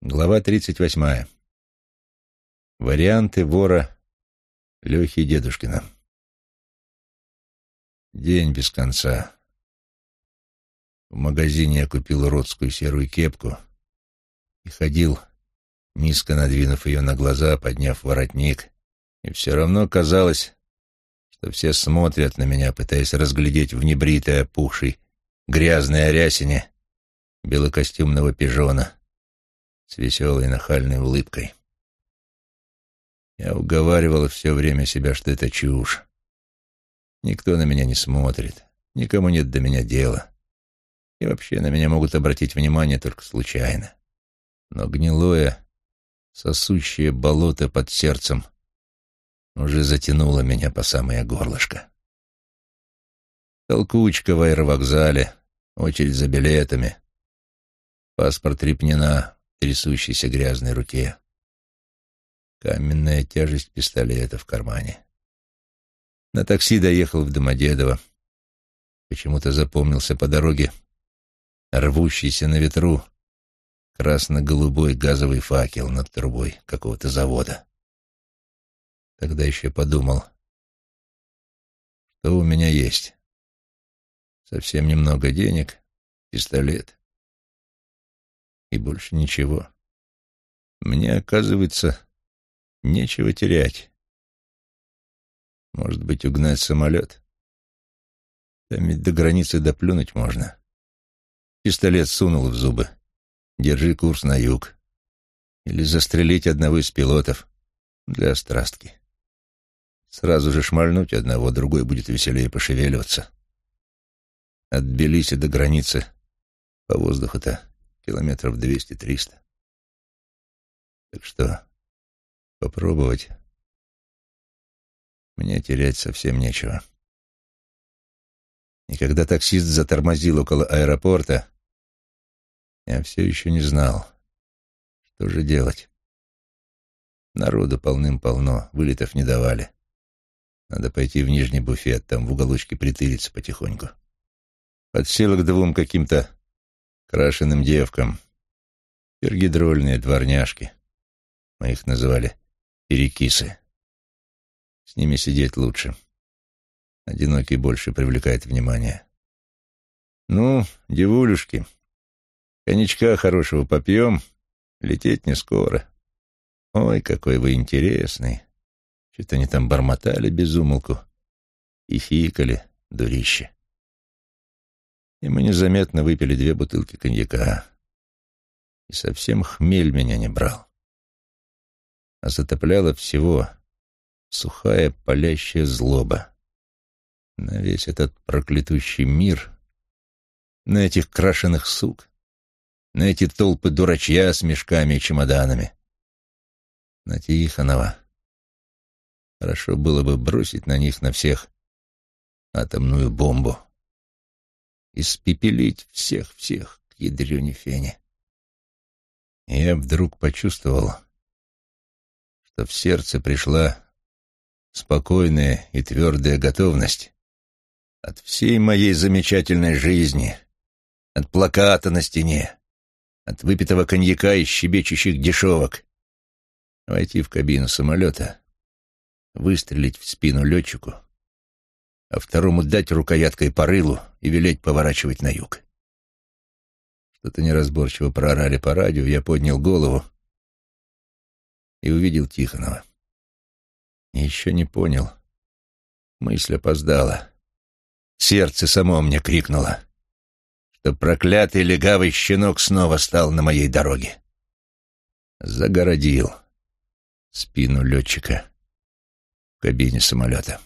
Глава 38. Варианты вора Лехи Дедушкина. День без конца. В магазине я купил родскую серую кепку и ходил, низко надвинув ее на глаза, подняв воротник, и все равно казалось, что все смотрят на меня, пытаясь разглядеть в небритой, опухшей, грязной арясине белокостюмного пижона — с веселой нахальной улыбкой. Я уговаривал все время себя, что это чушь. Никто на меня не смотрит, никому нет до меня дела. И вообще на меня могут обратить внимание только случайно. Но гнилое, сосущее болото под сердцем уже затянуло меня по самое горлышко. Толкучка в аэровокзале, очередь за билетами, паспорт Репнина, трясущейся грязной руке. Каменная тяжесть пистолета в кармане. На такси доехал в Домодедово. Почему-то запомнился по дороге рвущийся на ветру красно-голубой газовый факел над трубой какого-то завода. Тогда еще подумал, что у меня есть. Совсем немного денег, пистолет и больше ничего. Мне, оказывается, нечего терять. Может быть, угнать самолет? Там ведь до границы доплюнуть можно. Пистолет сунул в зубы. Держи курс на юг. Или застрелить одного из пилотов для страстки. Сразу же шмальнуть одного, другой будет веселее пошевеливаться. От Тбилиси до границы по воздуху-то километров двести-триста. Так что попробовать мне терять совсем нечего. И когда таксист затормозил около аэропорта, я все еще не знал, что же делать. Народу полным-полно, вылетов не давали. Надо пойти в нижний буфет, там в уголочке притыриться потихоньку. Подсел к двум каким-то крашеным девкам. Пергидрольные дворняжки. Мы их называли перекисы. С ними сидеть лучше. Одинокий больше привлекает внимание. Ну, девулюшки, коньячка хорошего попьем, лететь не скоро. Ой, какой вы интересный. Что-то они там бормотали без умолку и фикали, дурище и мы незаметно выпили две бутылки коньяка. И совсем хмель меня не брал. А затопляло всего сухая палящая злоба на весь этот проклятущий мир, на этих крашеных сук, на эти толпы дурачья с мешками и чемоданами, на Тихонова. Хорошо было бы бросить на них на всех атомную бомбу испепелить всех-всех к ядрёне фене. я вдруг почувствовал, что в сердце пришла спокойная и твердая готовность от всей моей замечательной жизни, от плаката на стене, от выпитого коньяка и щебечущих дешевок, войти в кабину самолета, выстрелить в спину летчику — а второму дать рукояткой по рылу и велеть поворачивать на юг. Что-то неразборчиво проорали по радио, я поднял голову и увидел Тихонова. И еще не понял. Мысль опоздала. Сердце само мне крикнуло, что проклятый легавый щенок снова стал на моей дороге. Загородил спину летчика в кабине самолета.